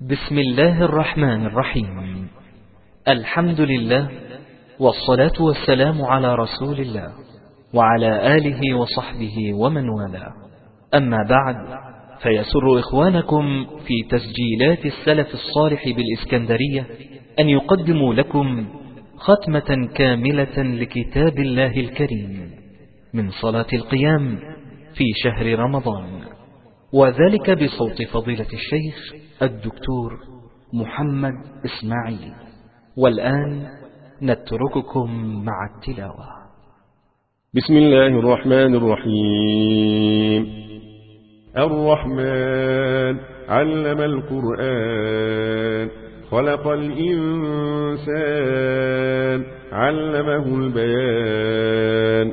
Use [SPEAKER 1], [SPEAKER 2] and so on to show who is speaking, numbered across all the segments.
[SPEAKER 1] بسم الله الرحمن الرحيم. الحمد لله والصلاة والسلام على رسول الله وعلى آله وصحبه ومن والاه. أما بعد فيسر إخوانكم في تسجيلات السلف الصالح بالإسكندرية أن يقدموا لكم ختمة كاملة لكتاب الله الكريم من صلاة القيام في شهر رمضان. وذلك بصوت فضيلة الشيخ الدكتور محمد إسماعيل. والآن نترككم مع التلاوة.
[SPEAKER 2] بسم الله الرحمن الرحيم. الرحمن علم القرآن خلق الإنسان علمه البيان.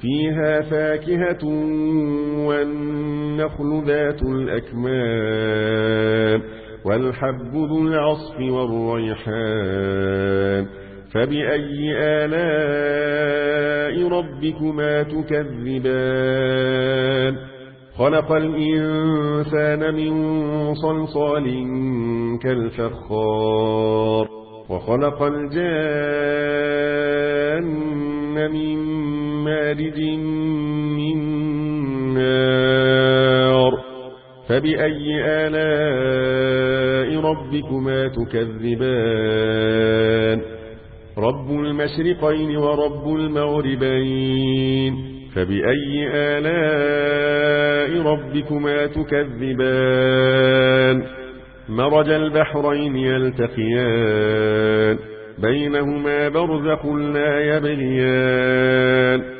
[SPEAKER 2] فيها فاكهة والنخل ذات الأكمام والحب ذو العصف والريحان فبأي آلاء ربكما تكذبان خلق الإنسان من صلصال كالفخار وخلق الجان مارج من نار فبأي آلاء ربكما تكذبان رب المشرقين ورب المغربين فبأي آلاء ربكما تكذبان مرج البحرين يلتقيان بينهما برزخ لا يبغيان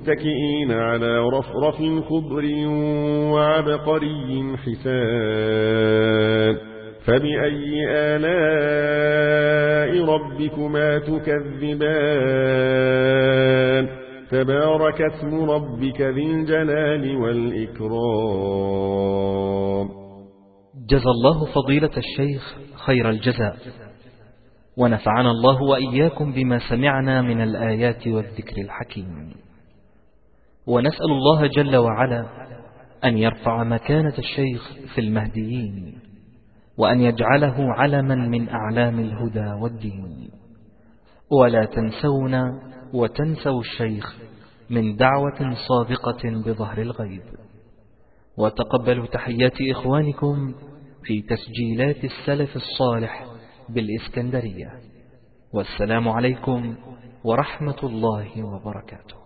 [SPEAKER 2] متكئين على رفرف خضر وعبقري حسان فبأي آلاء ربكما تكذبان؟ تبارك اسم ربك ذي الجلال والإكرام.
[SPEAKER 1] جزى الله فضيلة الشيخ خير الجزاء. ونفعنا الله وإياكم بما سمعنا من الآيات والذكر الحكيم. ونسأل الله جل وعلا أن يرفع مكانة الشيخ في المهديين وأن يجعله علما من أعلام الهدى والدين. ولا تنسونا وتنسوا الشيخ من دعوة صادقة بظهر الغيب. وتقبلوا تحيات إخوانكم في تسجيلات السلف الصالح بالإسكندرية. والسلام عليكم ورحمة الله وبركاته.